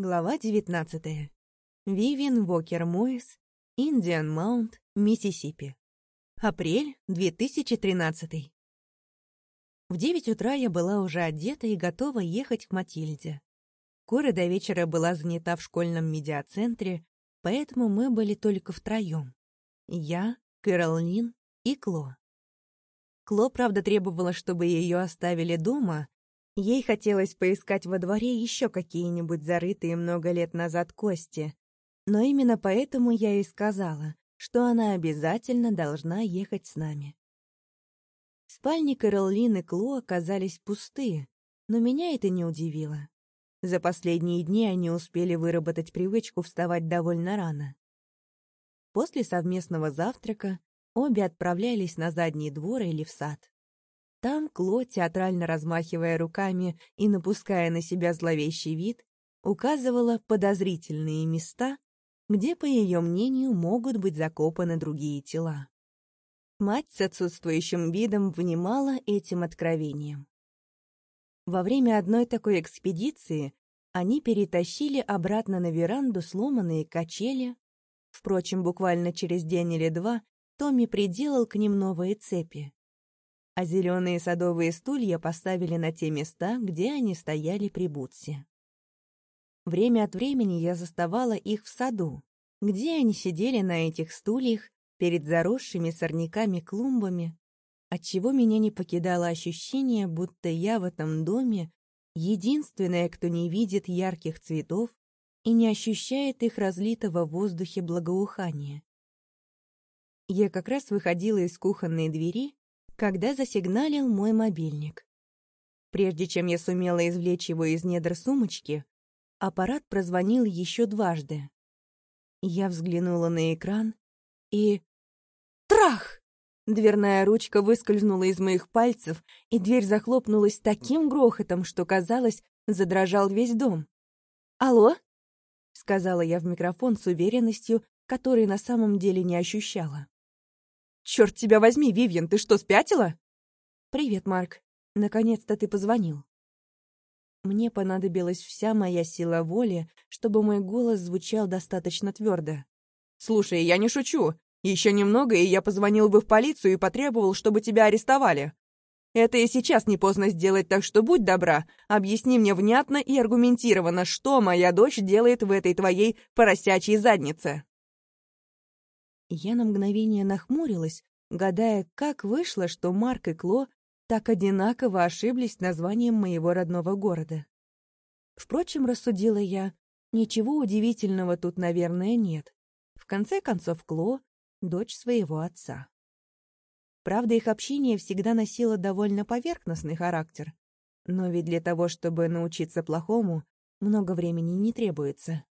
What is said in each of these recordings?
Глава 19. Вивин Вокер Мойс, Индиан Маунт, Миссисипи. Апрель 2013. В девять утра я была уже одета и готова ехать к Матильде. Кора до вечера была занята в школьном медиацентре, поэтому мы были только втроем. Я, Кэролин и Кло. Кло, правда, требовала, чтобы ее оставили дома, Ей хотелось поискать во дворе еще какие-нибудь зарытые много лет назад кости. Но именно поэтому я и сказала, что она обязательно должна ехать с нами. Спальни Кэролин и Кло оказались пустые, но меня это не удивило. За последние дни они успели выработать привычку вставать довольно рано. После совместного завтрака обе отправлялись на задний двор или в сад. Там Кло, театрально размахивая руками и напуская на себя зловещий вид, указывала подозрительные места, где, по ее мнению, могут быть закопаны другие тела. Мать с отсутствующим видом внимала этим откровением. Во время одной такой экспедиции они перетащили обратно на веранду сломанные качели. Впрочем, буквально через день или два Томми приделал к ним новые цепи а зеленые садовые стулья поставили на те места, где они стояли при Бутсе. Время от времени я заставала их в саду, где они сидели на этих стульях перед заросшими сорняками клумбами, отчего меня не покидало ощущение, будто я в этом доме единственная, кто не видит ярких цветов и не ощущает их разлитого в воздухе благоухания. Я как раз выходила из кухонной двери, когда засигналил мой мобильник. Прежде чем я сумела извлечь его из недр сумочки, аппарат прозвонил еще дважды. Я взглянула на экран и... Трах! Дверная ручка выскользнула из моих пальцев, и дверь захлопнулась таким грохотом, что, казалось, задрожал весь дом. «Алло?» — сказала я в микрофон с уверенностью, которой на самом деле не ощущала. «Черт тебя возьми, Вивьен, ты что, спятила?» «Привет, Марк. Наконец-то ты позвонил». Мне понадобилась вся моя сила воли, чтобы мой голос звучал достаточно твердо. «Слушай, я не шучу. Еще немного, и я позвонил бы в полицию и потребовал, чтобы тебя арестовали. Это и сейчас не поздно сделать, так что будь добра, объясни мне внятно и аргументированно, что моя дочь делает в этой твоей поросячьей заднице». Я на мгновение нахмурилась, гадая, как вышло, что Марк и Кло так одинаково ошиблись названием моего родного города. Впрочем, рассудила я, ничего удивительного тут, наверное, нет. В конце концов, Кло — дочь своего отца. Правда, их общение всегда носило довольно поверхностный характер. Но ведь для того, чтобы научиться плохому, много времени не требуется.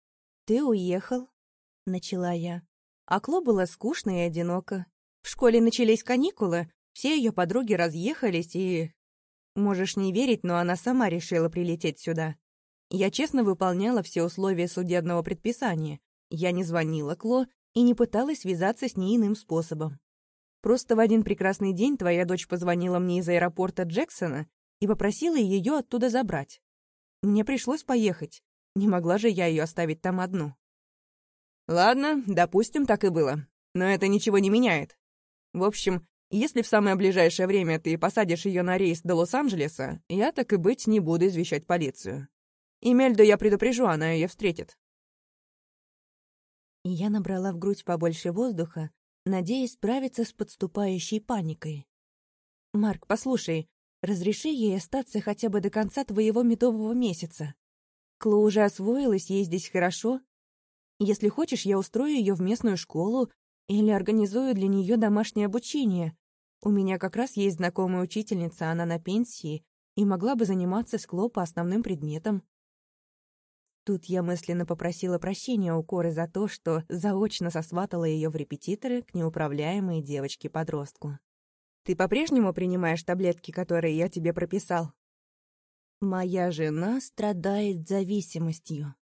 «Ты уехал», — начала я. А Кло было скучно и одиноко. В школе начались каникулы, все ее подруги разъехались, и... Можешь не верить, но она сама решила прилететь сюда. Я честно выполняла все условия судебного предписания. Я не звонила Кло и не пыталась связаться с ней иным способом. Просто в один прекрасный день твоя дочь позвонила мне из аэропорта Джексона и попросила ее оттуда забрать. Мне пришлось поехать. Не могла же я ее оставить там одну. Ладно, допустим, так и было. Но это ничего не меняет. В общем, если в самое ближайшее время ты посадишь ее на рейс до Лос-Анджелеса, я так и быть не буду извещать полицию. Имельду я предупрежу, она ее встретит. Я набрала в грудь побольше воздуха, надеясь справиться с подступающей паникой. «Марк, послушай, разреши ей остаться хотя бы до конца твоего медового месяца. Кло уже освоилась, ей здесь хорошо, если хочешь, я устрою ее в местную школу или организую для нее домашнее обучение. У меня как раз есть знакомая учительница, она на пенсии, и могла бы заниматься с Кло по основным предметам. Тут я мысленно попросила прощения у Коры за то, что заочно сосватала ее в репетиторы к неуправляемой девочке-подростку. «Ты по-прежнему принимаешь таблетки, которые я тебе прописал?» «Моя жена страдает зависимостью».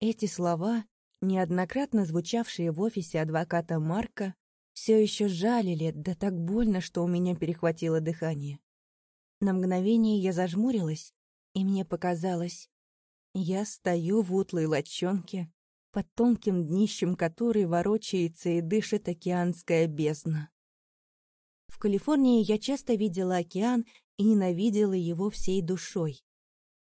Эти слова неоднократно звучавшие в офисе адвоката Марка, все еще жалили, да так больно, что у меня перехватило дыхание. На мгновение я зажмурилась, и мне показалось, Я стою в утлой лочонке, под тонким днищем которой ворочается и дышит океанская бездна. В Калифорнии я часто видела океан и ненавидела его всей душой.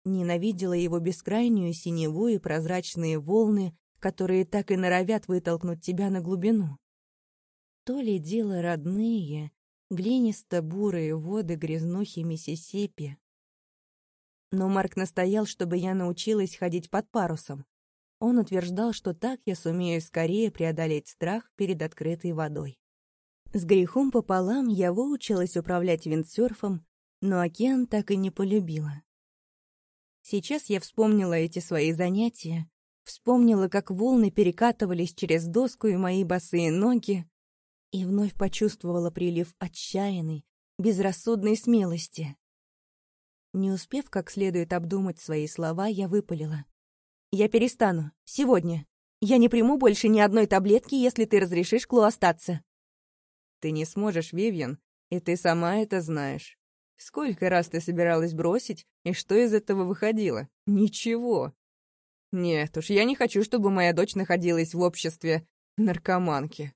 Ненавидела его бескрайнюю синеву и прозрачные волны, которые так и норовят вытолкнуть тебя на глубину. То ли дело родные, глинисто-бурые воды грязнухи Миссисипи. Но Марк настоял, чтобы я научилась ходить под парусом. Он утверждал, что так я сумею скорее преодолеть страх перед открытой водой. С грехом пополам я выучилась управлять виндсерфом, но океан так и не полюбила. Сейчас я вспомнила эти свои занятия, вспомнила, как волны перекатывались через доску и мои босые ноги, и вновь почувствовала прилив отчаянной, безрассудной смелости. Не успев как следует обдумать свои слова, я выпалила. «Я перестану. Сегодня. Я не приму больше ни одной таблетки, если ты разрешишь Кло остаться». «Ты не сможешь, Вивьен, и ты сама это знаешь. Сколько раз ты собиралась бросить, и что из этого выходило? Ничего. Нет уж, я не хочу, чтобы моя дочь находилась в обществе наркоманки.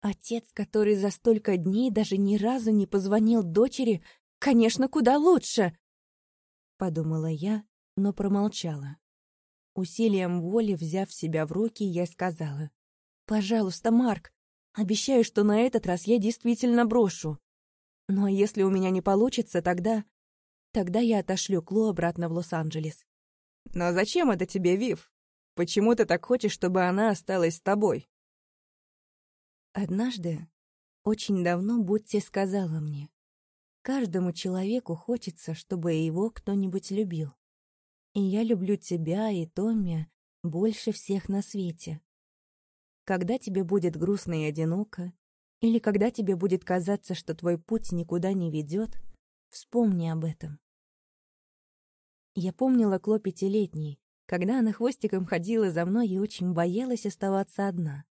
Отец, который за столько дней даже ни разу не позвонил дочери, конечно, куда лучше. Подумала я, но промолчала. Усилием воли, взяв себя в руки, я сказала. «Пожалуйста, Марк, обещаю, что на этот раз я действительно брошу. А если у меня не получится, тогда... Тогда я отошлю Кло обратно в Лос-Анджелес». «Но зачем это тебе, Вив? Почему ты так хочешь, чтобы она осталась с тобой?» Однажды, очень давно, Бутти сказала мне, «Каждому человеку хочется, чтобы его кто-нибудь любил. И я люблю тебя и Томми больше всех на свете. Когда тебе будет грустно и одиноко, или когда тебе будет казаться, что твой путь никуда не ведет, вспомни об этом. Я помнила Кло пятилетней, когда она хвостиком ходила за мной и очень боялась оставаться одна.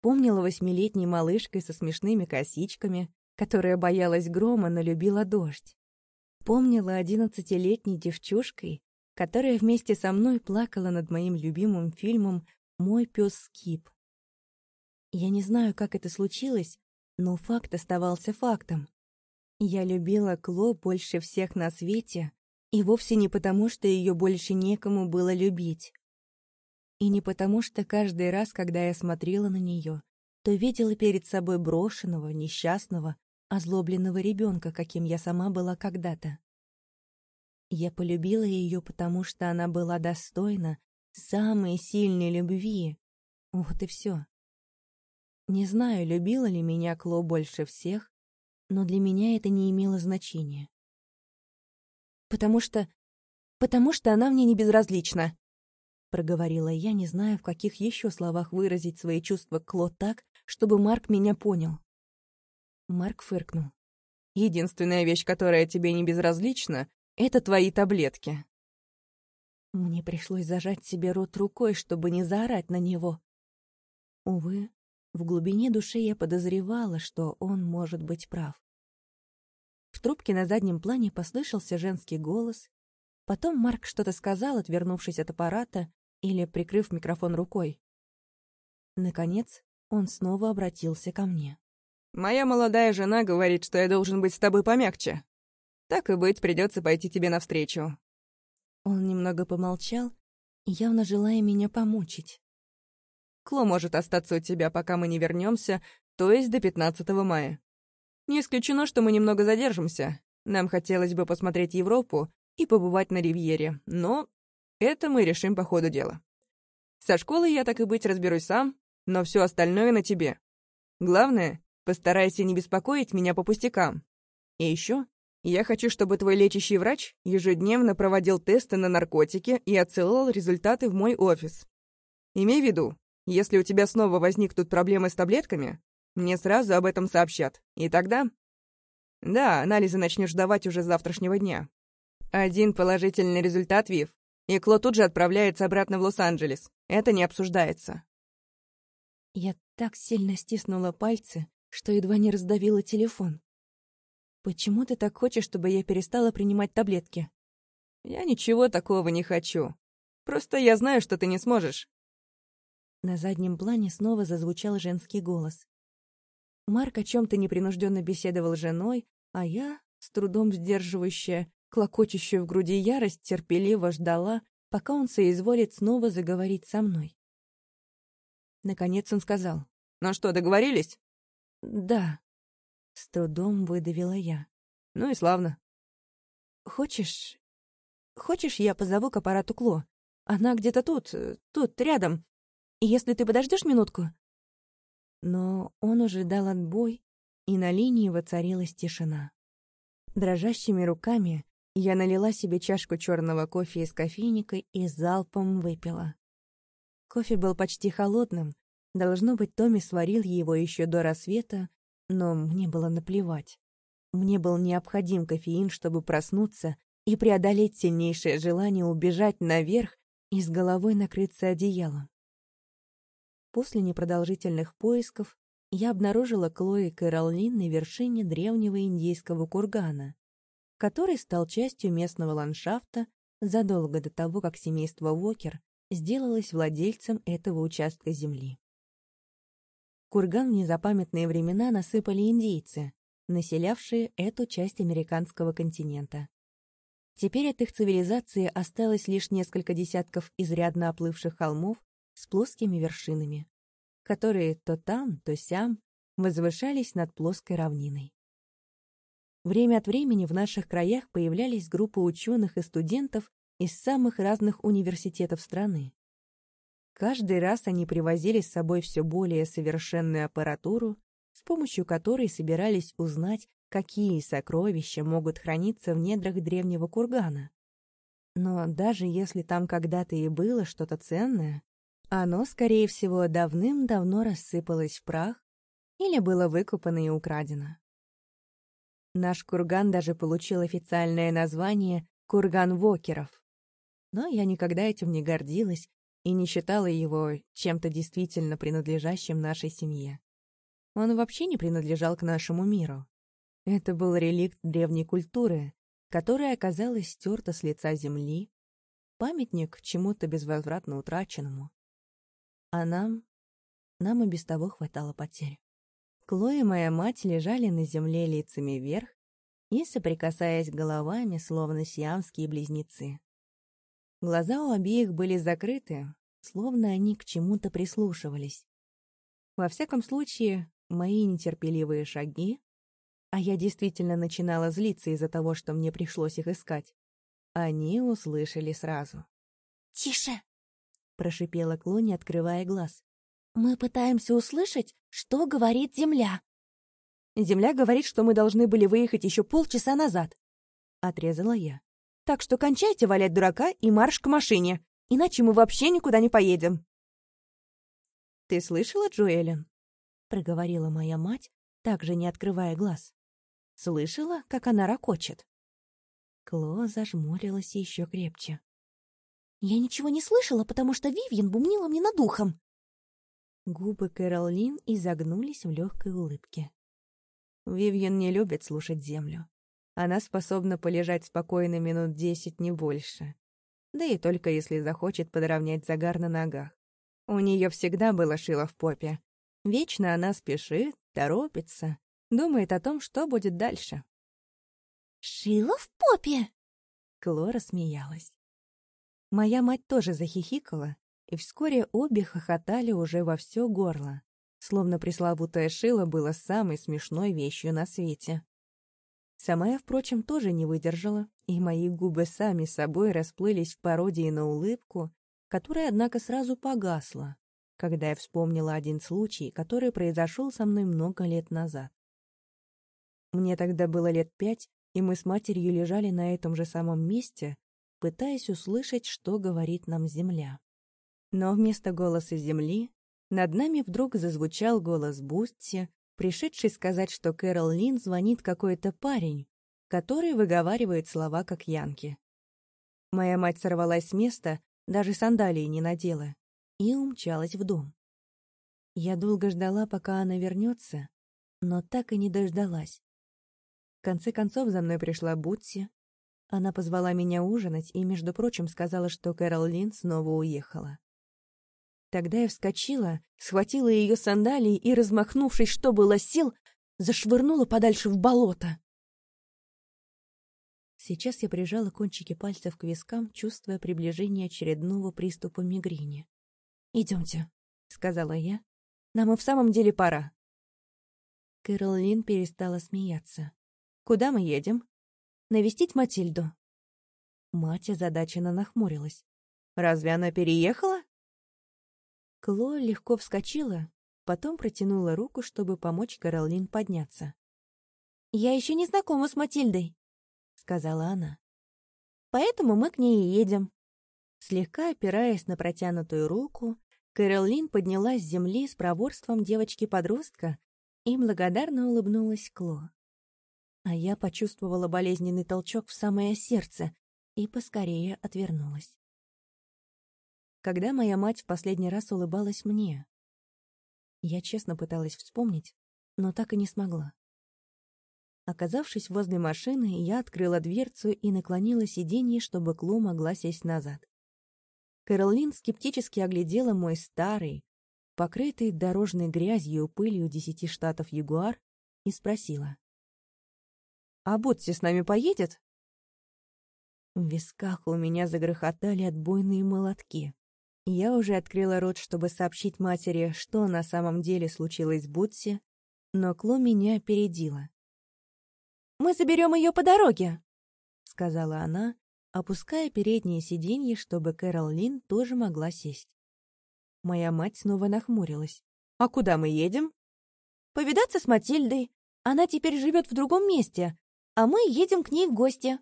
Помнила восьмилетней малышкой со смешными косичками, которая боялась грома, но любила дождь. Помнила одиннадцатилетней девчушкой, которая вместе со мной плакала над моим любимым фильмом «Мой пес Скип». Я не знаю, как это случилось, но факт оставался фактом. Я любила Кло больше всех на свете, и вовсе не потому, что ее больше некому было любить. И не потому, что каждый раз, когда я смотрела на нее, то видела перед собой брошенного, несчастного, озлобленного ребенка, каким я сама была когда-то. Я полюбила ее, потому что она была достойна самой сильной любви. Вот и все. Не знаю, любила ли меня Кло больше всех, но для меня это не имело значения. Потому что... потому что она мне не безразлична проговорила я, не зная, в каких еще словах выразить свои чувства Кло так, чтобы Марк меня понял. Марк фыркнул. «Единственная вещь, которая тебе не безразлична, это твои таблетки». Мне пришлось зажать себе рот рукой, чтобы не заорать на него. Увы, в глубине души я подозревала, что он может быть прав. Трубке на заднем плане послышался женский голос. Потом Марк что-то сказал, отвернувшись от аппарата, или прикрыв микрофон рукой. Наконец, он снова обратился ко мне. «Моя молодая жена говорит, что я должен быть с тобой помягче. Так и быть, придется пойти тебе навстречу». Он немного помолчал, явно желая меня помучить. «Кло может остаться у тебя, пока мы не вернемся, то есть до 15 мая. Не исключено, что мы немного задержимся. Нам хотелось бы посмотреть Европу и побывать на Ривьере, но это мы решим по ходу дела. Со школой я так и быть разберусь сам, но все остальное на тебе. Главное, постарайся не беспокоить меня по пустякам. И еще, я хочу, чтобы твой лечащий врач ежедневно проводил тесты на наркотики и отсылал результаты в мой офис. Имей в виду, если у тебя снова возникнут проблемы с таблетками, мне сразу об этом сообщат. И тогда... Да, анализы начнешь давать уже с завтрашнего дня. Один положительный результат, Вив, и Кло тут же отправляется обратно в Лос-Анджелес. Это не обсуждается. Я так сильно стиснула пальцы, что едва не раздавила телефон. «Почему ты так хочешь, чтобы я перестала принимать таблетки?» Я ничего такого не хочу. Просто я знаю, что ты не сможешь». На заднем плане снова зазвучал женский голос. Марк о чем-то непринужденно беседовал с женой, а я, с трудом сдерживающая, клокочущую в груди ярость, терпеливо ждала, пока он соизволит снова заговорить со мной. Наконец он сказал. «Ну что, договорились?» «Да», — с трудом выдавила я. «Ну и славно». «Хочешь... Хочешь, я позову к аппарату Кло? Она где-то тут, тут, рядом. Если ты подождешь минутку...» Но он уже дал отбой, и на линии воцарилась тишина. Дрожащими руками я налила себе чашку черного кофе из кофейника и залпом выпила. Кофе был почти холодным, должно быть, Томми сварил его еще до рассвета, но мне было наплевать. Мне был необходим кофеин, чтобы проснуться и преодолеть сильнейшее желание убежать наверх и с головой накрыться одеялом. После непродолжительных поисков я обнаружила Клои Кэролин на вершине древнего индейского кургана, который стал частью местного ландшафта задолго до того, как семейство Уокер сделалось владельцем этого участка земли. Курган в незапамятные времена насыпали индейцы, населявшие эту часть американского континента. Теперь от их цивилизации осталось лишь несколько десятков изрядно оплывших холмов с плоскими вершинами, которые то там, то сям возвышались над плоской равниной. Время от времени в наших краях появлялись группы ученых и студентов из самых разных университетов страны. Каждый раз они привозили с собой все более совершенную аппаратуру, с помощью которой собирались узнать, какие сокровища могут храниться в недрах древнего кургана. Но даже если там когда-то и было что-то ценное, оно, скорее всего, давным-давно рассыпалось в прах или было выкопано и украдено. Наш курган даже получил официальное название «Курган Вокеров». Но я никогда этим не гордилась и не считала его чем-то действительно принадлежащим нашей семье. Он вообще не принадлежал к нашему миру. Это был реликт древней культуры, которая оказалась стерта с лица земли, памятник чему-то безвозвратно утраченному. А нам... нам и без того хватало потерь. Кло и моя мать лежали на земле лицами вверх и соприкасаясь головами, словно сиамские близнецы. Глаза у обеих были закрыты, словно они к чему-то прислушивались. Во всяком случае, мои нетерпеливые шаги, а я действительно начинала злиться из-за того, что мне пришлось их искать, они услышали сразу. «Тише!» — прошипела Клони, открывая глаз. Мы пытаемся услышать, что говорит Земля. Земля говорит, что мы должны были выехать еще полчаса назад. Отрезала я. Так что кончайте валять дурака и марш к машине, иначе мы вообще никуда не поедем. Ты слышала, Джуэлин? Проговорила моя мать, также не открывая глаз. Слышала, как она ракочет? Кло зажмурилась еще крепче. «Я ничего не слышала, потому что Вивьен бумнила мне над ухом», Губы Кэролин изогнулись в легкой улыбке. Вивьен не любит слушать землю. Она способна полежать спокойно минут десять, не больше. Да и только если захочет подровнять загар на ногах. У нее всегда было шило в попе. Вечно она спешит, торопится, думает о том, что будет дальше. «Шило в попе?» Клора смеялась. Моя мать тоже захихикала, и вскоре обе хохотали уже во все горло, словно пресловутое шило было самой смешной вещью на свете. Сама я, впрочем, тоже не выдержала, и мои губы сами собой расплылись в пародии на улыбку, которая, однако, сразу погасла, когда я вспомнила один случай, который произошел со мной много лет назад. Мне тогда было лет пять, и мы с матерью лежали на этом же самом месте, пытаясь услышать, что говорит нам Земля. Но вместо голоса земли над нами вдруг зазвучал голос Бустси, пришедший сказать, что Кэрол Лин звонит какой-то парень, который выговаривает слова как янки. Моя мать сорвалась с места, даже сандалии не надела, и умчалась в дом. Я долго ждала, пока она вернется, но так и не дождалась. В конце концов за мной пришла Бутси. Она позвала меня ужинать и, между прочим, сказала, что Кэрол Лин снова уехала. Тогда я вскочила, схватила ее сандалии и, размахнувшись, что было сил, зашвырнула подальше в болото. Сейчас я прижала кончики пальцев к вискам, чувствуя приближение очередного приступа мигрени. «Идемте», — сказала я. «Нам и в самом деле пора». Кэрол Лин перестала смеяться. «Куда мы едем?» «Навестить Матильду». Мать озадаченно нахмурилась. «Разве она переехала?» Кло легко вскочила, потом протянула руку, чтобы помочь Кэролин подняться. «Я еще не знакома с Матильдой», сказала она. «Поэтому мы к ней и едем». Слегка опираясь на протянутую руку, Кэролин поднялась с земли с проворством девочки-подростка и благодарно улыбнулась Кло. А я почувствовала болезненный толчок в самое сердце и поскорее отвернулась. Когда моя мать в последний раз улыбалась мне? Я честно пыталась вспомнить, но так и не смогла. Оказавшись возле машины, я открыла дверцу и наклонила сиденье, чтобы Кло могла сесть назад. Кэролин скептически оглядела мой старый, покрытый дорожной грязью и пылью десяти штатов Ягуар, и спросила. «А Ботси с нами поедет?» В висках у меня загрохотали отбойные молотки. Я уже открыла рот, чтобы сообщить матери, что на самом деле случилось с Бутси, но Кло меня опередила. Мы заберем ее по дороге», — сказала она, опуская переднее сиденье, чтобы Кэрол Лин тоже могла сесть. Моя мать снова нахмурилась. «А куда мы едем?» «Повидаться с Матильдой. Она теперь живет в другом месте, а мы едем к ней в гости».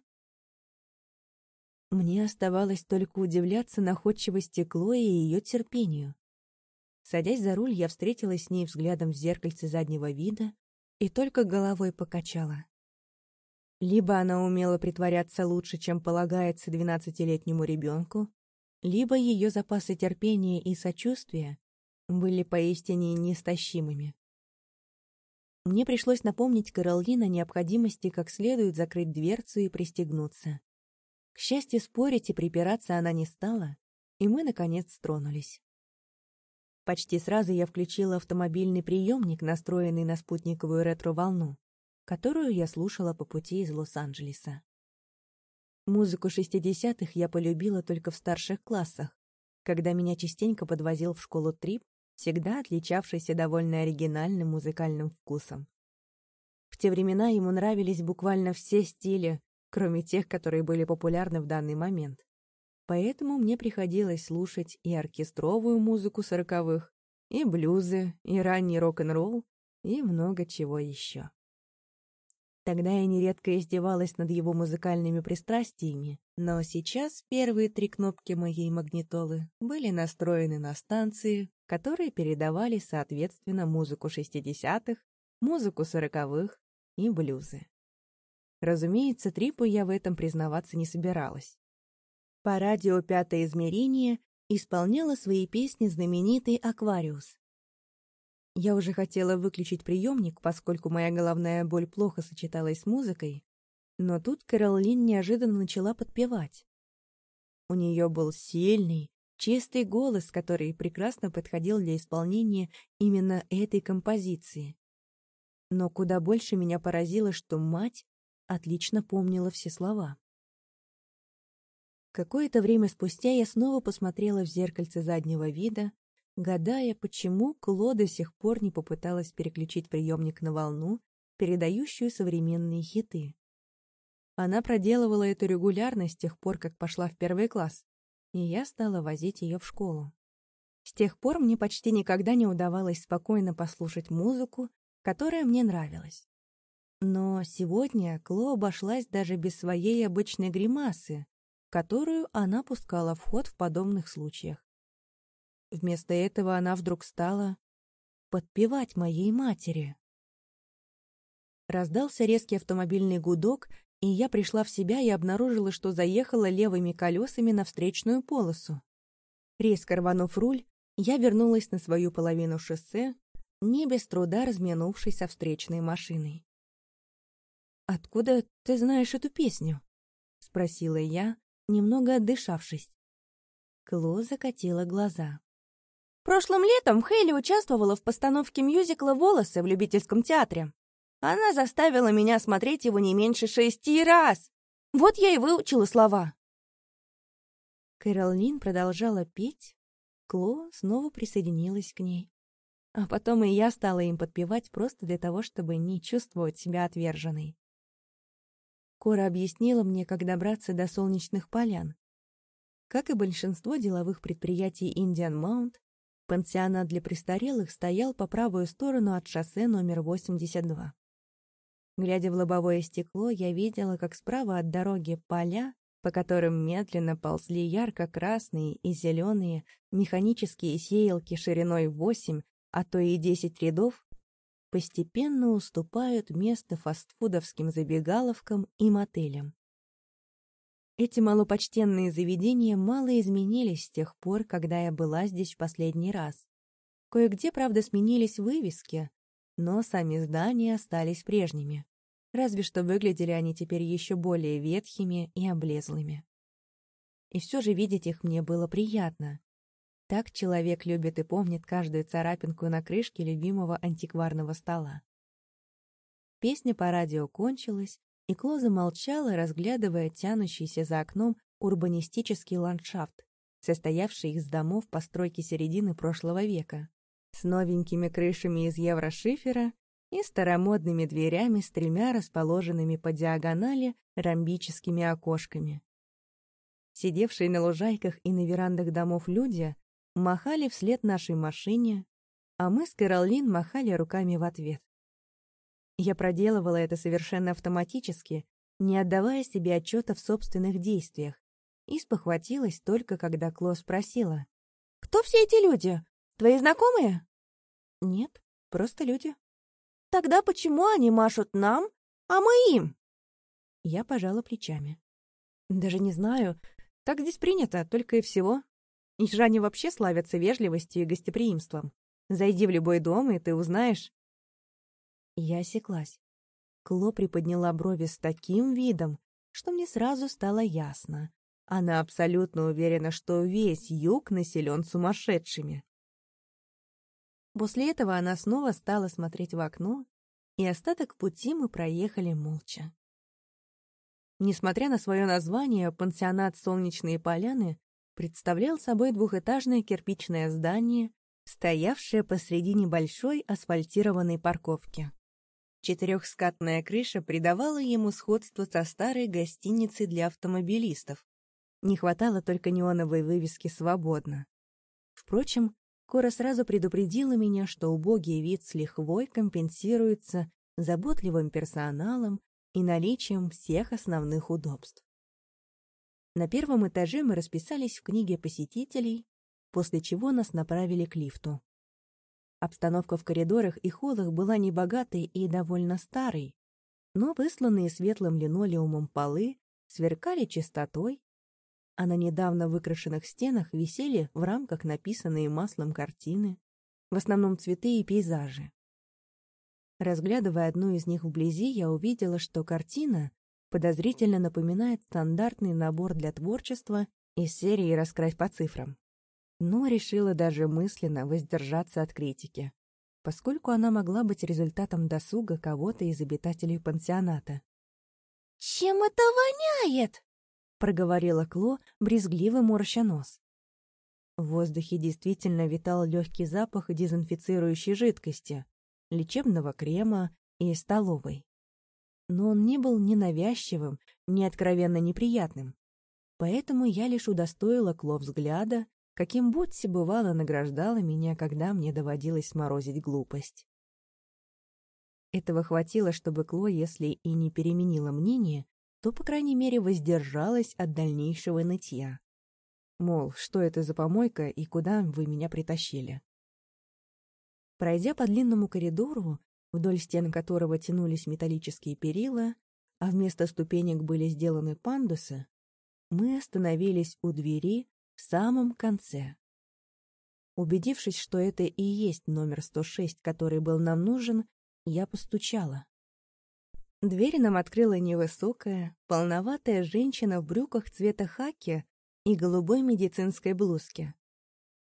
Мне оставалось только удивляться находчивости Клои и ее терпению. Садясь за руль, я встретилась с ней взглядом в зеркальце заднего вида и только головой покачала. Либо она умела притворяться лучше, чем полагается двенадцатилетнему ребенку, либо ее запасы терпения и сочувствия были поистине неистощимыми. Мне пришлось напомнить Каролин о необходимости как следует закрыть дверцу и пристегнуться. К счастью, спорить и припираться она не стала, и мы, наконец, стронулись. Почти сразу я включила автомобильный приемник, настроенный на спутниковую ретро-волну которую я слушала по пути из Лос-Анджелеса. Музыку шестидесятых я полюбила только в старших классах, когда меня частенько подвозил в школу Трип, всегда отличавшийся довольно оригинальным музыкальным вкусом. В те времена ему нравились буквально все стили, кроме тех, которые были популярны в данный момент. Поэтому мне приходилось слушать и оркестровую музыку сороковых, и блюзы, и ранний рок-н-ролл, и много чего еще. Тогда я нередко издевалась над его музыкальными пристрастиями, но сейчас первые три кнопки моей магнитолы были настроены на станции, которые передавали, соответственно, музыку 60-х, музыку 40-х и блюзы. Разумеется, Трипу я в этом признаваться не собиралась. По радио «Пятое измерение» исполняла свои песни знаменитый «Аквариус», я уже хотела выключить приемник, поскольку моя головная боль плохо сочеталась с музыкой, но тут Кэролин неожиданно начала подпевать. У нее был сильный, чистый голос, который прекрасно подходил для исполнения именно этой композиции. Но куда больше меня поразило, что мать отлично помнила все слова. Какое-то время спустя я снова посмотрела в зеркальце заднего вида гадая, почему Кло до сих пор не попыталась переключить приемник на волну, передающую современные хиты. Она проделывала это регулярно с тех пор, как пошла в первый класс, и я стала возить ее в школу. С тех пор мне почти никогда не удавалось спокойно послушать музыку, которая мне нравилась. Но сегодня Кло обошлась даже без своей обычной гримасы, которую она пускала в ход в подобных случаях. Вместо этого она вдруг стала подпевать моей матери. Раздался резкий автомобильный гудок, и я пришла в себя и обнаружила, что заехала левыми колесами на встречную полосу. Резко рванув руль, я вернулась на свою половину шоссе, не без труда разминувшись со встречной машиной. «Откуда ты знаешь эту песню?» — спросила я, немного отдышавшись. Кло закатила глаза. Прошлым летом Хейли участвовала в постановке мюзикла «Волосы» в любительском театре. Она заставила меня смотреть его не меньше шести раз. Вот я и выучила слова. Кэролин продолжала петь. Кло снова присоединилась к ней. А потом и я стала им подпевать просто для того, чтобы не чувствовать себя отверженной. Кора объяснила мне, как добраться до солнечных полян. Как и большинство деловых предприятий Индиан Маунт, пансионат для престарелых стоял по правую сторону от шоссе номер 82. Глядя в лобовое стекло, я видела, как справа от дороги поля, по которым медленно ползли ярко-красные и зеленые механические сеялки шириной 8, а то и 10 рядов, постепенно уступают место фастфудовским забегаловкам и мотелям. Эти малопочтенные заведения мало изменились с тех пор, когда я была здесь в последний раз. Кое-где, правда, сменились вывески, но сами здания остались прежними. Разве что выглядели они теперь еще более ветхими и облезлыми. И все же видеть их мне было приятно. Так человек любит и помнит каждую царапинку на крышке любимого антикварного стола. Песня по радио кончилась, и Клоза молчала, разглядывая тянущийся за окном урбанистический ландшафт, состоявший из домов постройки середины прошлого века, с новенькими крышами из еврошифера и старомодными дверями с тремя расположенными по диагонали ромбическими окошками. Сидевшие на лужайках и на верандах домов люди махали вслед нашей машине, а мы с Кэролин махали руками в ответ. Я проделывала это совершенно автоматически, не отдавая себе отчета в собственных действиях, и спохватилась только, когда Кло спросила. «Кто все эти люди? Твои знакомые?» «Нет, просто люди». «Тогда почему они машут нам, а мы им?» Я пожала плечами. «Даже не знаю. Так здесь принято, только и всего. Ижане вообще славятся вежливостью и гостеприимством. Зайди в любой дом, и ты узнаешь. Я осеклась. Кло приподняла брови с таким видом, что мне сразу стало ясно. Она абсолютно уверена, что весь юг населен сумасшедшими. После этого она снова стала смотреть в окно, и остаток пути мы проехали молча. Несмотря на свое название, пансионат «Солнечные поляны» представлял собой двухэтажное кирпичное здание, стоявшее посреди небольшой асфальтированной парковки. Четырехскатная крыша придавала ему сходство со старой гостиницей для автомобилистов. Не хватало только неоновой вывески «Свободно». Впрочем, Кора сразу предупредила меня, что убогий вид с лихвой компенсируется заботливым персоналом и наличием всех основных удобств. На первом этаже мы расписались в книге посетителей, после чего нас направили к лифту. Обстановка в коридорах и холлах была небогатой и довольно старой, но высланные светлым линолеумом полы сверкали чистотой, а на недавно выкрашенных стенах висели в рамках написанные маслом картины, в основном цветы и пейзажи. Разглядывая одну из них вблизи, я увидела, что картина подозрительно напоминает стандартный набор для творчества из серии «Раскрась по цифрам». Но решила даже мысленно воздержаться от критики, поскольку она могла быть результатом досуга кого-то из обитателей пансионата. «Чем это воняет?» — проговорила Кло, брезгливо морща нос. В воздухе действительно витал легкий запах дезинфицирующей жидкости, лечебного крема и столовой но он не был ни навязчивым, ни откровенно неприятным. Поэтому я лишь удостоила Кло взгляда, каким Ботси бывало награждала меня, когда мне доводилось сморозить глупость. Этого хватило, чтобы Кло, если и не переменила мнение, то, по крайней мере, воздержалась от дальнейшего нытья. Мол, что это за помойка и куда вы меня притащили? Пройдя по длинному коридору, вдоль стен которого тянулись металлические перила, а вместо ступенек были сделаны пандусы, мы остановились у двери в самом конце. Убедившись, что это и есть номер 106, который был нам нужен, я постучала. Дверь нам открыла невысокая, полноватая женщина в брюках цвета хаки и голубой медицинской блузке.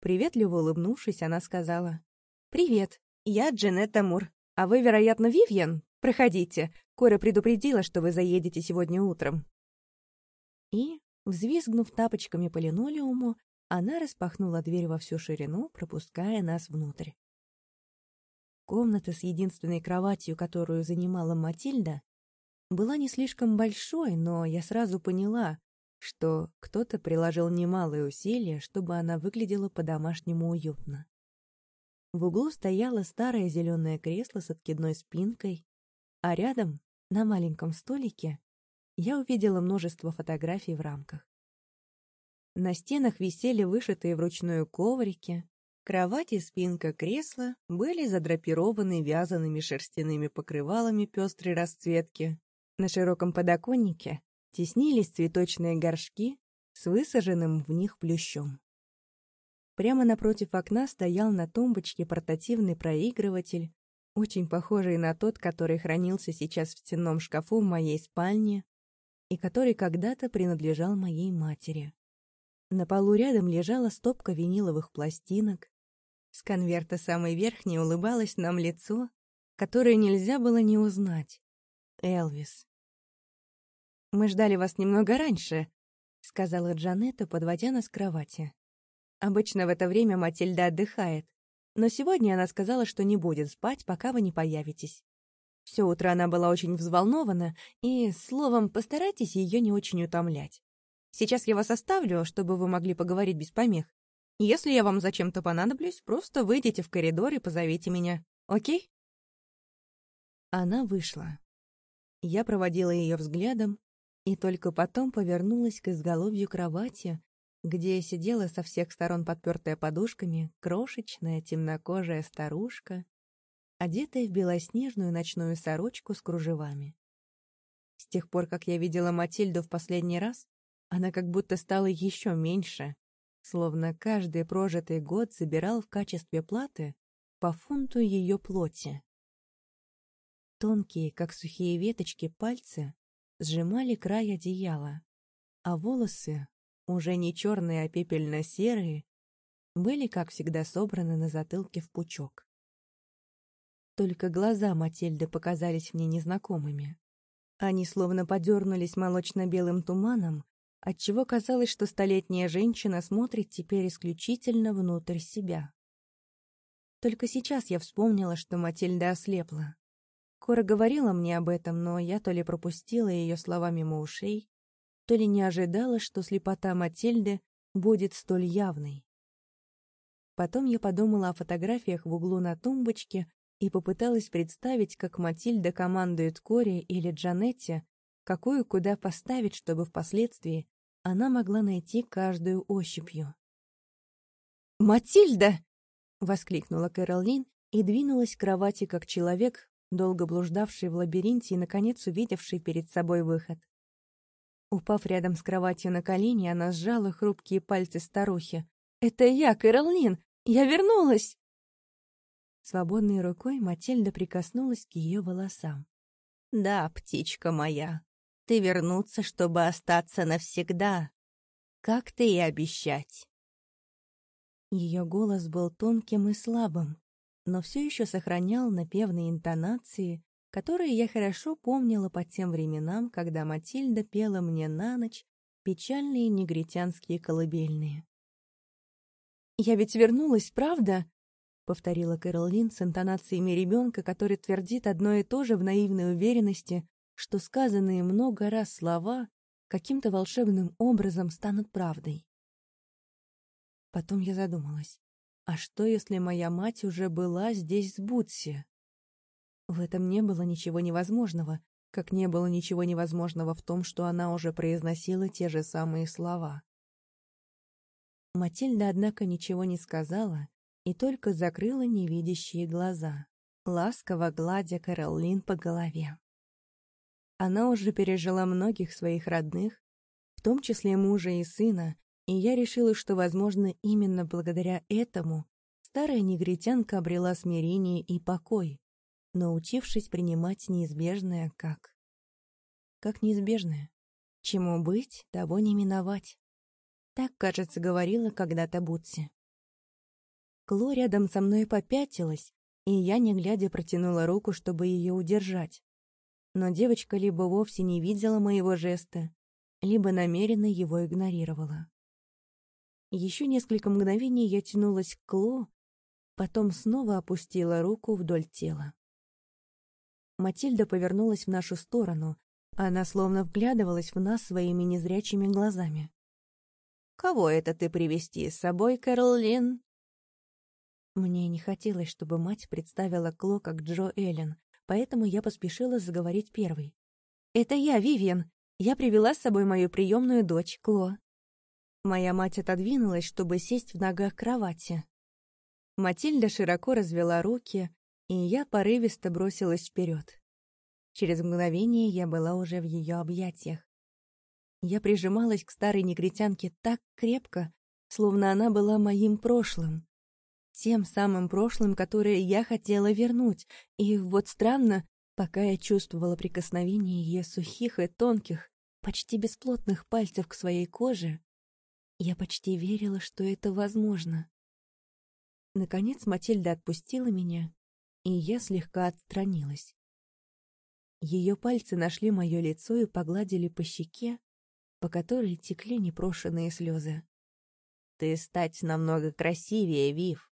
Приветливо улыбнувшись, она сказала. «Привет, я Джанетта Мур. А вы, вероятно, Вивьен? Проходите. Кора предупредила, что вы заедете сегодня утром». И, взвизгнув тапочками по линолеуму, она распахнула дверь во всю ширину, пропуская нас внутрь. Комната с единственной кроватью, которую занимала Матильда, была не слишком большой, но я сразу поняла, что кто-то приложил немалые усилия, чтобы она выглядела по-домашнему уютно. В углу стояло старое зеленое кресло с откидной спинкой, а рядом, на маленьком столике, я увидела множество фотографий в рамках. На стенах висели вышитые вручную коврики, Кровать и спинка кресла были задрапированы вязаными шерстяными покрывалами пестрой расцветки. На широком подоконнике теснились цветочные горшки с высаженным в них плющом. Прямо напротив окна стоял на тумбочке портативный проигрыватель, очень похожий на тот, который хранился сейчас в стенном шкафу в моей спальне и который когда-то принадлежал моей матери. На полу рядом лежала стопка виниловых пластинок, с конверта самой верхней улыбалось нам лицо, которое нельзя было не узнать. Элвис. «Мы ждали вас немного раньше», — сказала Джанетта, подводя нас к кровати. «Обычно в это время Матильда отдыхает, но сегодня она сказала, что не будет спать, пока вы не появитесь. Все утро она была очень взволнована, и, словом, постарайтесь ее не очень утомлять. Сейчас я вас оставлю, чтобы вы могли поговорить без помех, если я вам зачем-то понадоблюсь, просто выйдите в коридор и позовите меня, окей?» Она вышла. Я проводила ее взглядом и только потом повернулась к изголовью кровати, где сидела со всех сторон подпертая подушками крошечная темнокожая старушка, одетая в белоснежную ночную сорочку с кружевами. С тех пор, как я видела Матильду в последний раз, она как будто стала еще меньше, словно каждый прожитый год забирал в качестве платы по фунту ее плоти. Тонкие, как сухие веточки, пальцы сжимали край одеяла, а волосы, уже не черные, а пепельно-серые, были, как всегда, собраны на затылке в пучок. Только глаза Матильды показались мне незнакомыми. Они словно подернулись молочно-белым туманом, отчего казалось, что столетняя женщина смотрит теперь исключительно внутрь себя. Только сейчас я вспомнила, что Матильда ослепла. Кора говорила мне об этом, но я то ли пропустила ее слова мимо ушей, то ли не ожидала, что слепота Матильды будет столь явной. Потом я подумала о фотографиях в углу на тумбочке и попыталась представить, как Матильда командует Коре или Джанетте, какую куда поставить, чтобы впоследствии она могла найти каждую ощупью. «Матильда!» — воскликнула Кэролин и двинулась к кровати как человек, долго блуждавший в лабиринте и, наконец, увидевший перед собой выход. Упав рядом с кроватью на колени, она сжала хрупкие пальцы старухи. «Это я, Кэролин! Я вернулась!» Свободной рукой Матильда прикоснулась к ее волосам. «Да, птичка моя, ты вернуться, чтобы остаться навсегда, как ты и обещать. Ее голос был тонким и слабым, но все еще сохранял напевные интонации, которые я хорошо помнила по тем временам, когда Матильда пела мне на ночь печальные негритянские колыбельные. «Я ведь вернулась, правда?» — повторила Кэролин с интонациями ребенка, который твердит одно и то же в наивной уверенности, что сказанные много раз слова каким-то волшебным образом станут правдой. Потом я задумалась, а что, если моя мать уже была здесь с Бутси? В этом не было ничего невозможного, как не было ничего невозможного в том, что она уже произносила те же самые слова. Матильда, однако, ничего не сказала и только закрыла невидящие глаза, ласково гладя Кэролин по голове. Она уже пережила многих своих родных, в том числе мужа и сына, и я решила, что, возможно, именно благодаря этому старая негритянка обрела смирение и покой, научившись принимать неизбежное как как неизбежное. Чему быть, того не миновать. Так, кажется, говорила когда-то Бутси. Кло рядом со мной попятилась, и я, не глядя, протянула руку, чтобы ее удержать. Но девочка либо вовсе не видела моего жеста, либо намеренно его игнорировала. Еще несколько мгновений я тянулась к Кло, потом снова опустила руку вдоль тела. Матильда повернулась в нашу сторону, она словно вглядывалась в нас своими незрячими глазами. «Кого это ты привести с собой, Кэролин?» Мне не хотелось, чтобы мать представила Кло как Джо Эллен, поэтому я поспешила заговорить первой. «Это я, Вивиан. Я привела с собой мою приемную дочь, Кло». Моя мать отодвинулась, чтобы сесть в ногах кровати. Матильда широко развела руки, и я порывисто бросилась вперед. Через мгновение я была уже в ее объятиях. Я прижималась к старой негритянке так крепко, словно она была моим прошлым. Тем самым прошлым, которое я хотела вернуть. И вот странно, пока я чувствовала прикосновение ее сухих и тонких, почти бесплотных пальцев к своей коже, я почти верила, что это возможно. Наконец Матильда отпустила меня, и я слегка отстранилась. Ее пальцы нашли мое лицо и погладили по щеке, по которой текли непрошенные слезы. «Ты стать намного красивее, Вив.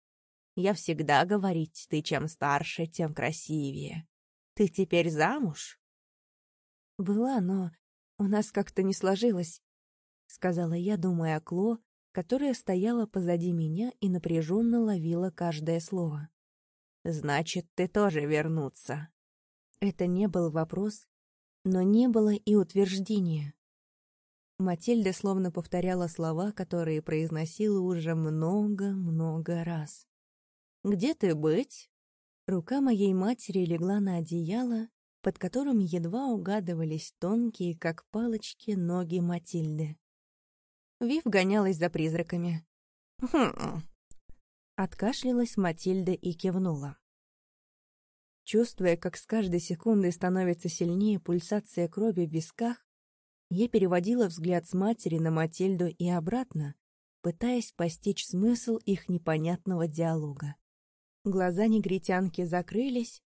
Я всегда говорить, ты чем старше, тем красивее. Ты теперь замуж?» «Была, но у нас как-то не сложилось», — сказала я, думая о Кло, которая стояла позади меня и напряженно ловила каждое слово. «Значит, ты тоже вернуться». Это не был вопрос, но не было и утверждения. Матильда словно повторяла слова, которые произносила уже много-много раз. «Где ты быть?» Рука моей матери легла на одеяло, под которым едва угадывались тонкие, как палочки, ноги Матильды. Вив гонялась за призраками. «Хм...» Откашлялась Матильда и кивнула. Чувствуя, как с каждой секундой становится сильнее пульсация крови в висках, я переводила взгляд с матери на Матильду и обратно, пытаясь постичь смысл их непонятного диалога. Глаза негритянки закрылись,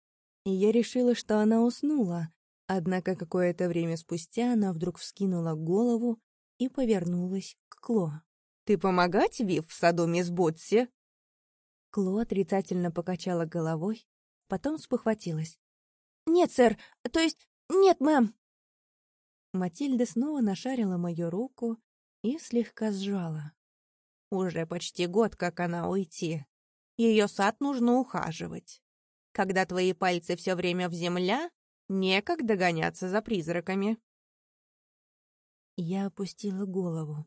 и я решила, что она уснула, однако какое-то время спустя она вдруг вскинула голову и повернулась к Кло. «Ты помогать, Вив, в саду мисс Ботси?» Кло отрицательно покачала головой, Потом спохватилась. «Нет, сэр, то есть... Нет, мэм!» Матильда снова нашарила мою руку и слегка сжала. «Уже почти год, как она уйти. Ее сад нужно ухаживать. Когда твои пальцы все время в земля, некогда гоняться за призраками». Я опустила голову.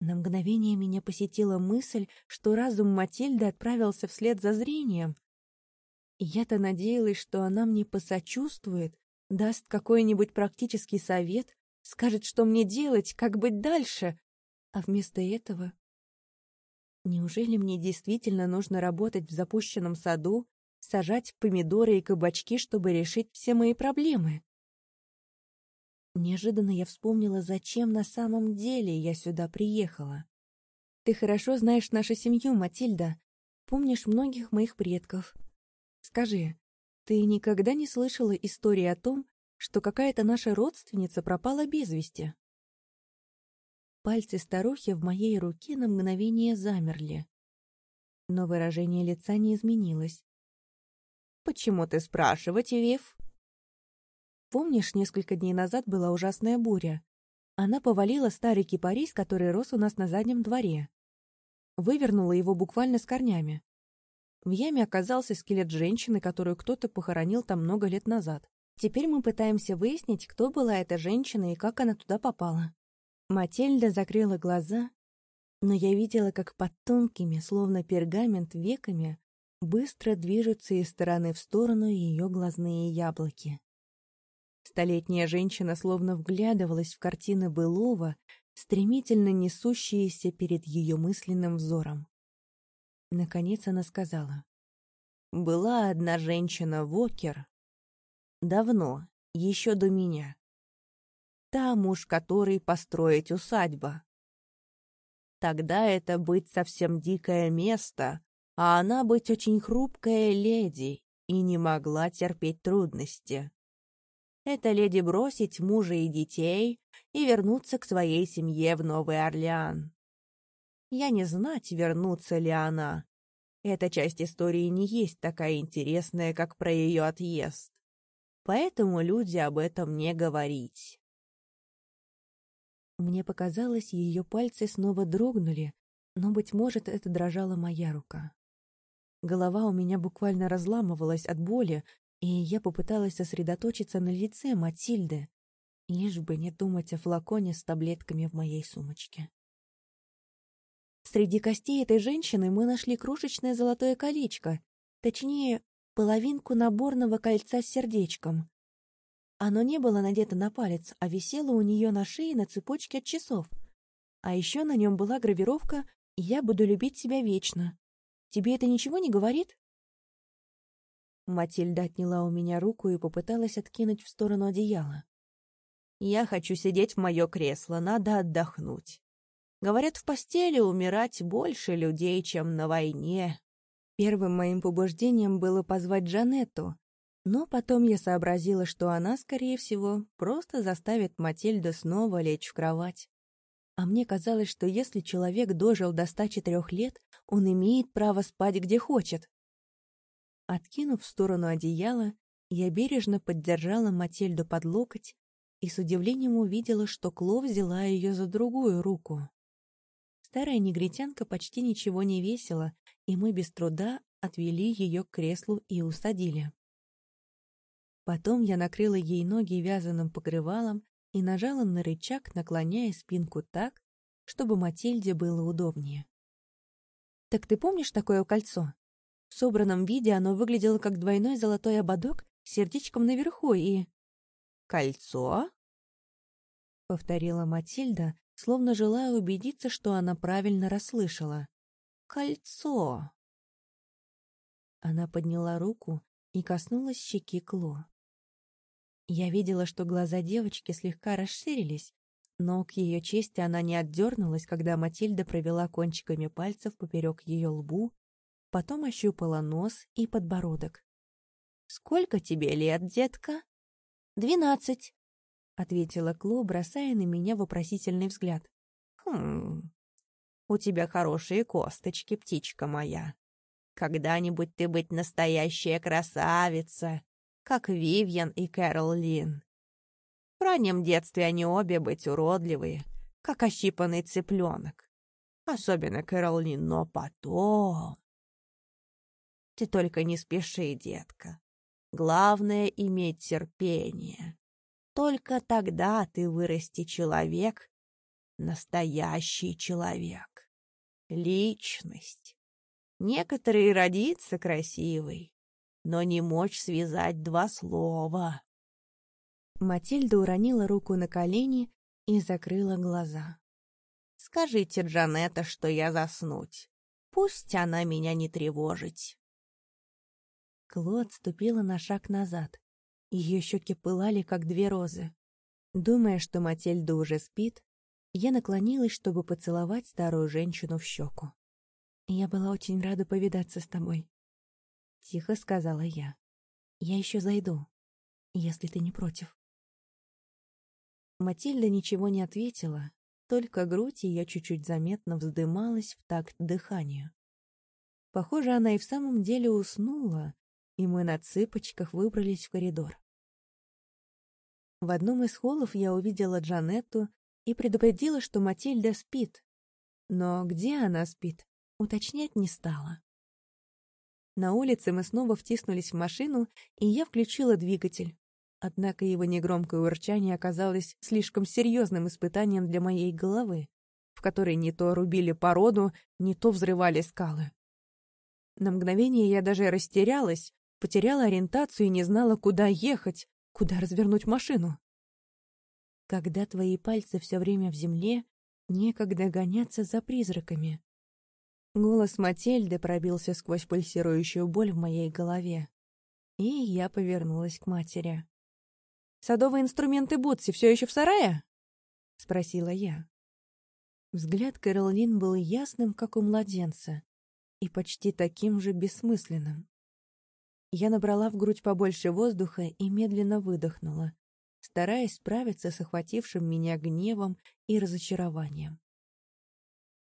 На мгновение меня посетила мысль, что разум Матильды отправился вслед за зрением, я-то надеялась, что она мне посочувствует, даст какой-нибудь практический совет, скажет, что мне делать, как быть дальше. А вместо этого... Неужели мне действительно нужно работать в запущенном саду, сажать помидоры и кабачки, чтобы решить все мои проблемы? Неожиданно я вспомнила, зачем на самом деле я сюда приехала. Ты хорошо знаешь нашу семью, Матильда. Помнишь многих моих предков. Скажи, ты никогда не слышала истории о том, что какая-то наша родственница пропала без вести? Пальцы старухи в моей руке на мгновение замерли. Но выражение лица не изменилось. «Почему ты спрашивать, Вив?» Помнишь, несколько дней назад была ужасная буря? Она повалила старый кипарис, который рос у нас на заднем дворе. Вывернула его буквально с корнями. В яме оказался скелет женщины, которую кто-то похоронил там много лет назад. Теперь мы пытаемся выяснить, кто была эта женщина и как она туда попала. Матильда закрыла глаза, но я видела, как под тонкими, словно пергамент веками, быстро движутся из стороны в сторону ее глазные яблоки. Столетняя женщина словно вглядывалась в картины былого, стремительно несущиеся перед ее мысленным взором. Наконец она сказала. «Была одна женщина Вокер. Давно, еще до меня. Мечта, муж которой построить усадьба. Тогда это быть совсем дикое место, а она быть очень хрупкая леди и не могла терпеть трудности. Это леди бросить мужа и детей и вернуться к своей семье в Новый Орлеан. Я не знать, вернуться ли она. Эта часть истории не есть такая интересная, как про ее отъезд. Поэтому люди об этом не говорить. Мне показалось, ее пальцы снова дрогнули, но, быть может, это дрожала моя рука. Голова у меня буквально разламывалась от боли, и я попыталась сосредоточиться на лице Матильды, лишь бы не думать о флаконе с таблетками в моей сумочке. Среди костей этой женщины мы нашли крошечное золотое колечко, точнее, половинку наборного кольца с сердечком. Оно не было надето на палец, а висело у нее на шее на цепочке от часов. А еще на нем была гравировка «Я буду любить тебя вечно». Тебе это ничего не говорит?» Матильда отняла у меня руку и попыталась откинуть в сторону одеяла. «Я хочу сидеть в мое кресло, надо отдохнуть. Говорят, в постели умирать больше людей, чем на войне». Первым моим побуждением было позвать Джанетту, но потом я сообразила, что она, скорее всего, просто заставит Матильду снова лечь в кровать. А мне казалось, что если человек дожил до 104 лет, он имеет право спать где хочет. Откинув в сторону одеяла, я бережно поддержала Матильду под локоть и с удивлением увидела, что Кло взяла ее за другую руку. Старая негритянка почти ничего не весила, и мы без труда отвели ее к креслу и усадили. Потом я накрыла ей ноги вязаным покрывалом и нажала на рычаг, наклоняя спинку так, чтобы Матильде было удобнее. «Так ты помнишь такое кольцо?» В собранном виде оно выглядело как двойной золотой ободок с сердечком наверху и... «Кольцо?» — повторила Матильда, словно желая убедиться, что она правильно расслышала. «Кольцо!» Она подняла руку и коснулась щеки Кло. Я видела, что глаза девочки слегка расширились, но к ее чести она не отдернулась, когда Матильда провела кончиками пальцев поперек ее лбу потом ощупала нос и подбородок. «Сколько тебе лет, детка?» «Двенадцать», — ответила Кло, бросая на меня вопросительный взгляд. «Хм, у тебя хорошие косточки, птичка моя. Когда-нибудь ты быть настоящая красавица, как Вивьен и Кэрол Лин. В раннем детстве они обе быть уродливые, как ощипанный цыпленок. Особенно Кэрол Лин, но потом... Ты только не спеши, детка. Главное — иметь терпение. Только тогда ты вырасти человек, настоящий человек, личность. Некоторые родиться красивый, но не мочь связать два слова. Матильда уронила руку на колени и закрыла глаза. «Скажите Джанетта, что я заснуть. Пусть она меня не тревожить». Кло отступила на шаг назад. Ее щеки пылали, как две розы. Думая, что Матильда уже спит, я наклонилась, чтобы поцеловать старую женщину в щеку. «Я была очень рада повидаться с тобой», — тихо сказала я. «Я еще зайду, если ты не против». Матильда ничего не ответила, только грудь ее чуть-чуть заметно вздымалась в такт дыханию. Похоже, она и в самом деле уснула, и мы на цыпочках выбрались в коридор. В одном из холлов я увидела Джанетту и предупредила, что Матильда спит. Но где она спит, уточнять не стала. На улице мы снова втиснулись в машину, и я включила двигатель. Однако его негромкое урчание оказалось слишком серьезным испытанием для моей головы, в которой не то рубили породу, не то взрывали скалы. На мгновение я даже растерялась, потеряла ориентацию и не знала, куда ехать, куда развернуть машину. Когда твои пальцы все время в земле, некогда гоняться за призраками. Голос Матильды пробился сквозь пульсирующую боль в моей голове. И я повернулась к матери. Садовые инструменты Бутси все еще в сарае?» — спросила я. Взгляд Кэролин был ясным, как у младенца, и почти таким же бессмысленным. Я набрала в грудь побольше воздуха и медленно выдохнула, стараясь справиться с охватившим меня гневом и разочарованием.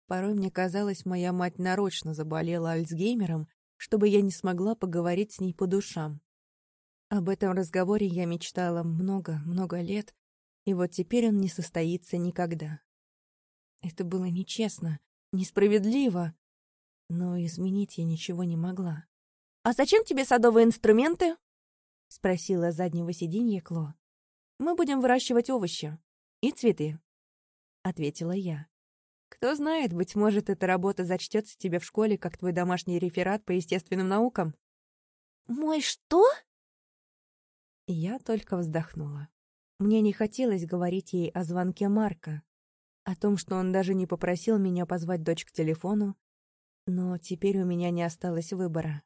Порой мне казалось, моя мать нарочно заболела Альцгеймером, чтобы я не смогла поговорить с ней по душам. Об этом разговоре я мечтала много-много лет, и вот теперь он не состоится никогда. Это было нечестно, несправедливо, но изменить я ничего не могла. «А зачем тебе садовые инструменты?» — спросила заднего сиденья Кло. «Мы будем выращивать овощи и цветы», — ответила я. «Кто знает, быть может, эта работа зачтется тебе в школе, как твой домашний реферат по естественным наукам». «Мой что?» Я только вздохнула. Мне не хотелось говорить ей о звонке Марка, о том, что он даже не попросил меня позвать дочь к телефону, но теперь у меня не осталось выбора.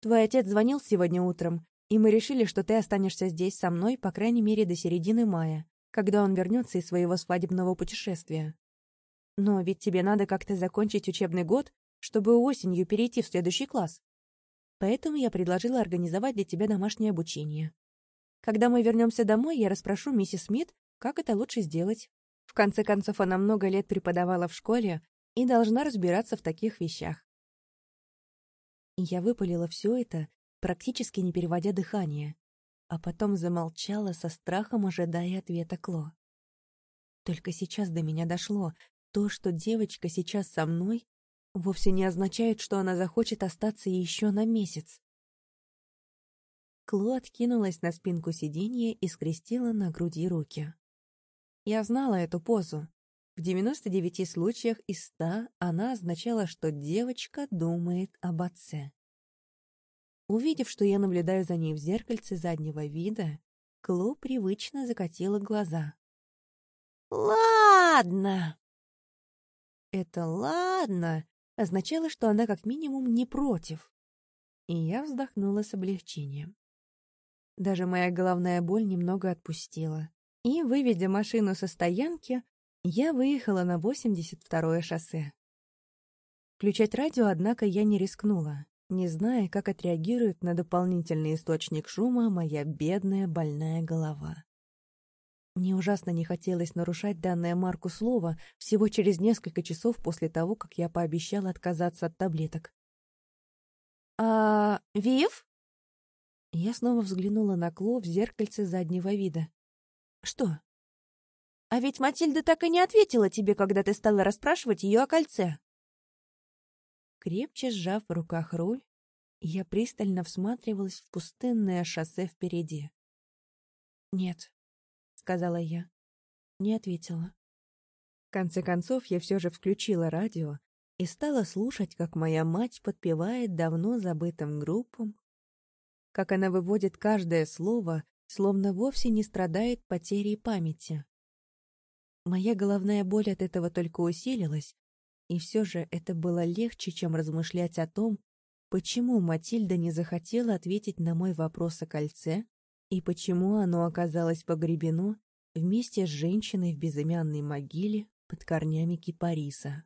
Твой отец звонил сегодня утром, и мы решили, что ты останешься здесь со мной, по крайней мере, до середины мая, когда он вернется из своего свадебного путешествия. Но ведь тебе надо как-то закончить учебный год, чтобы осенью перейти в следующий класс. Поэтому я предложила организовать для тебя домашнее обучение. Когда мы вернемся домой, я расспрошу миссис Смит, как это лучше сделать. В конце концов, она много лет преподавала в школе и должна разбираться в таких вещах. Я выпалила все это, практически не переводя дыхание, а потом замолчала со страхом, ожидая ответа Кло. Только сейчас до меня дошло, то, что девочка сейчас со мной, вовсе не означает, что она захочет остаться еще на месяц. Кло откинулась на спинку сиденья и скрестила на груди руки. Я знала эту позу. В 99 случаях из 100 она означала, что девочка думает об отце. Увидев, что я наблюдаю за ней в зеркальце заднего вида, Кло привычно закатила глаза. «Ладно!» Это «ладно» означало, что она как минимум не против. И я вздохнула с облегчением. Даже моя головная боль немного отпустила. И, выведя машину со стоянки, я выехала на 82-е шоссе. Включать радио, однако, я не рискнула, не зная, как отреагирует на дополнительный источник шума моя бедная больная голова. Мне ужасно не хотелось нарушать данное Марку слово всего через несколько часов после того, как я пообещала отказаться от таблеток. «А, Вив?» Я снова взглянула на Кло в зеркальце заднего вида. «Что?» «А ведь Матильда так и не ответила тебе, когда ты стала расспрашивать ее о кольце». Крепче сжав в руках руль, я пристально всматривалась в пустынное шоссе впереди. «Нет», сказала я. Не ответила. В конце концов, я все же включила радио и стала слушать, как моя мать подпевает давно забытым группам, как она выводит каждое слово, словно вовсе не страдает потерей памяти. Моя головная боль от этого только усилилась, и все же это было легче, чем размышлять о том, почему Матильда не захотела ответить на мой вопрос о кольце и почему оно оказалось погребено вместе с женщиной в безымянной могиле под корнями кипариса.